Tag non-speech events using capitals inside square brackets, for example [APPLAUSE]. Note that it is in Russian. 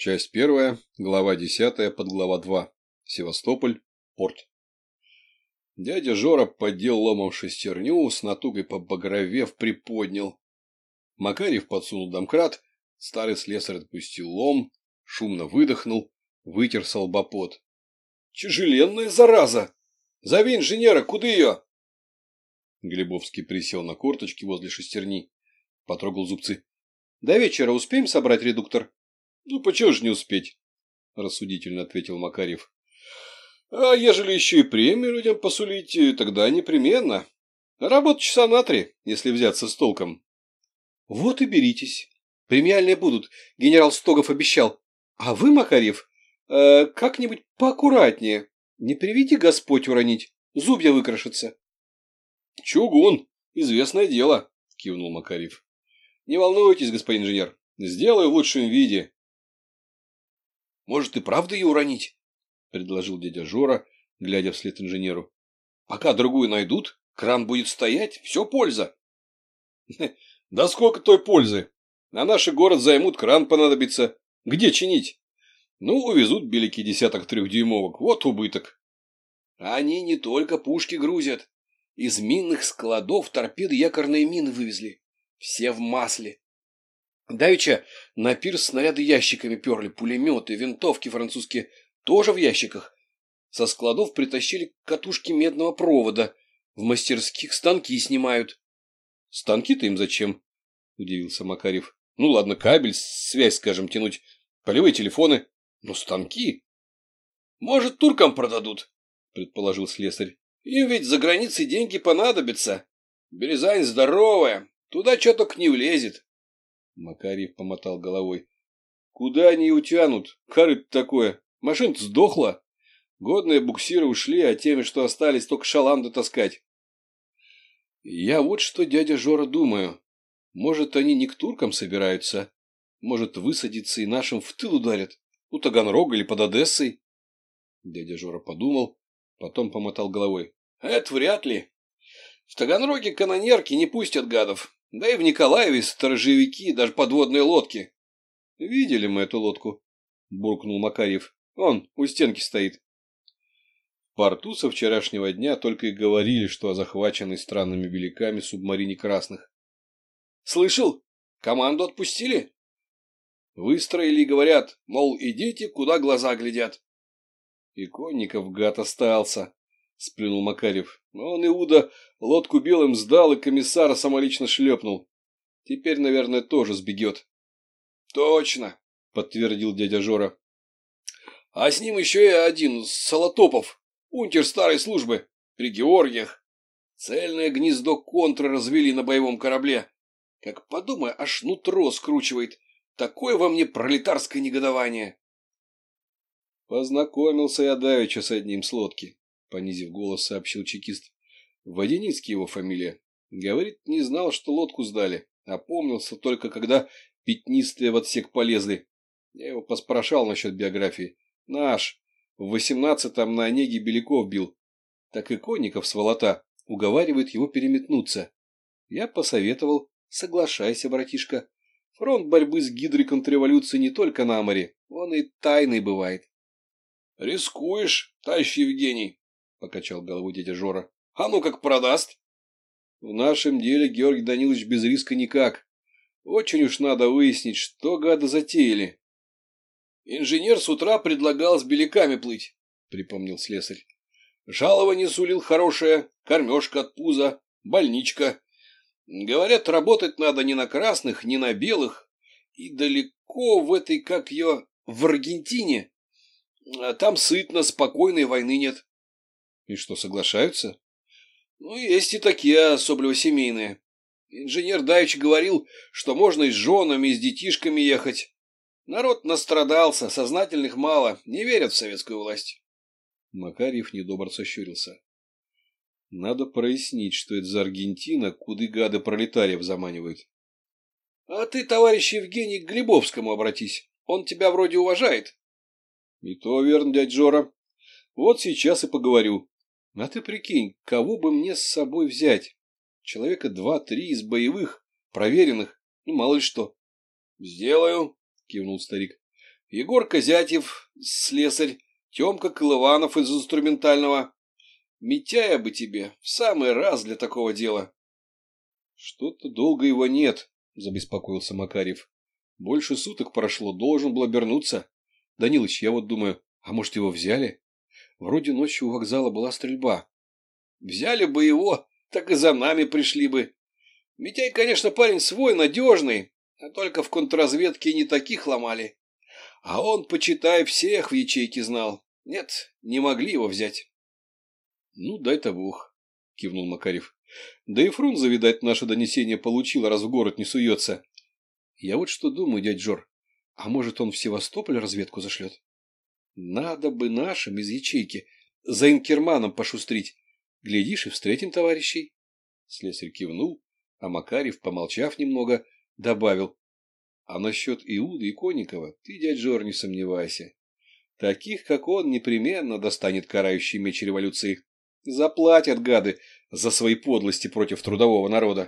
Часть первая, глава десятая, подглава два. Севастополь, порт. Дядя Жора поддел ломом шестерню, с натугой побагровев приподнял. Макарьев подсунул домкрат, старый слесарь отпустил лом, шумно выдохнул, вытер солбопот. — Тяжеленная зараза! Зови инженера, куда ее? Глебовский присел на корточки возле шестерни, потрогал зубцы. — До вечера успеем собрать редуктор? — Ну, почему же не успеть? — рассудительно ответил Макарьев. — А ежели еще и премию людям посулить, тогда непременно. Работа часа на три, если взяться с толком. — Вот и беритесь. Премиальные будут, генерал Стогов обещал. А вы, Макарьев, э, как-нибудь поаккуратнее. Не приведи Господь уронить, зубья выкрашатся. — Чугун, известное дело, — кивнул Макарьев. — Не волнуйтесь, господин инженер, сделаю в лучшем виде. — Может, и правда ее уронить? — предложил дядя Жора, глядя вслед инженеру. — Пока другую найдут, кран будет стоять, все польза. [LAUGHS] — Да сколько той пользы? На наш город займут, кран понадобится. Где чинить? Ну, увезут белики десяток трехдюймовок, вот убыток. Они не только пушки грузят. Из минных складов торпеды якорные мины вывезли. Все в масле. Давеча на пирс снаряды ящиками перли, пулеметы, винтовки французские тоже в ящиках. Со складов притащили катушки медного провода. В мастерских станки снимают. Станки-то им зачем? Удивился Макарев. Ну ладно, кабель, связь, скажем, тянуть, полевые телефоны. Но станки? Может, туркам продадут, предположил слесарь. Им ведь за границей деньги понадобятся. Березань здоровая, туда что только не влезет. Макарьев помотал головой. Куда они утянут? Корыто такое. Машина-то сдохла. Годные буксиры ушли, а теми, что остались, только шаланды таскать. Я вот что, дядя Жора, думаю. Может, они не к туркам собираются? Может, высадиться и нашим в тыл ударят? У Таганрога или под Одессой? Дядя Жора подумал, потом помотал головой. Это вряд ли. В Таганроге канонерки не пустят гадов. Да и в Николаеве сторожевики, даже подводные лодки. Видели мы эту лодку? Буркнул Макарьев. Он у стенки стоит. В порту со вчерашнего дня только и говорили, что о захваченной странными великами субмарине красных. Слышал? Команду отпустили? Выстроили и говорят, мол, идите, куда глаза глядят. Иконников гад остался, сплюнул Макарев. Он Иуда лодку белым сдал и комиссара самолично шлепнул. Теперь, наверное, тоже сбегет. Точно, подтвердил дядя Жора. А с ним еще и один, Солотопов, унтер старой службы, при Георгиях. Цельное гнездо контры развели на боевом корабле. Как подумай, аж нутро скручивает. Такое во мне пролетарское негодование. Познакомился я давеча с одним с лодки, понизив голос, сообщил чекист. Водяницкий его фамилия. Говорит, не знал, что лодку сдали. Опомнился только, когда пятнистые в отсек полезли. Я его поспрашал насчет биографии. Наш. В восемнадцатом на Онеге Беляков бил. Так и Конников с Волота уговаривает его переметнуться. Я посоветовал Соглашайся, братишка. Фронт борьбы с гидрой контрреволюции не только на море, он и тайный бывает. — Рискуешь, товарищ Евгений, — покачал головой дядя Жора. — А ну как продаст? — В нашем деле, Георгий Данилович, без риска никак. Очень уж надо выяснить, что гады затеяли. — Инженер с утра предлагал с беляками плыть, — припомнил слесарь. Жалование сулил хорошее, кормежка от пуза, больничка. Говорят, работать надо не на красных, не на белых. И далеко в этой, как ее, в Аргентине. А там сытно, спокойной войны нет. И что, соглашаются? Ну, есть и такие, особливо семейные. Инженер Давич говорил, что можно и с женами, и с детишками ехать. Народ настрадался, сознательных мало, не верят в советскую власть. Макарьев недобро сощурился. Надо прояснить, что это за Аргентина, куда гады пролетариев заманивают. — А ты, товарищ Евгений, к Глебовскому обратись. Он тебя вроде уважает. — И то верно, дядь Жора. Вот сейчас и поговорю. А ты прикинь, кого бы мне с собой взять? Человека два-три из боевых, проверенных, ну, мало ли что. — Сделаю, — кивнул старик. Егор Козятьев, слесарь, Темка Колыванов из инструментального. Митяя бы тебе, в самый раз для такого дела. Что-то долго его нет, забеспокоился Макарьев. Больше суток прошло, должен был обернуться. Данилыч, я вот думаю, а может его взяли? Вроде ночью у вокзала была стрельба. Взяли бы его, так и за нами пришли бы. Митяй, конечно, парень свой, надежный, а только в контрразведке не таких ломали. А он, почитай, всех в ячейке знал. Нет, не могли его взять. — Ну, дай-то бог, — кивнул Макарев. — Да и Фрунзе, видать, наше донесение получил, раз в город не суется. Я вот что думаю, дядь Жор, а может, он в Севастополь разведку зашлет? Надо бы нашим из ячейки за Инкерманом пошустрить. Глядишь, и встретим товарищей. Слесарь кивнул, а Макарев, помолчав немного, добавил. А насчет Иуды и Конникова ты, дядь Жор, не сомневайся. Таких, как он, непременно достанет карающий меч революции. Заплатят гады за свои подлости против трудового народа.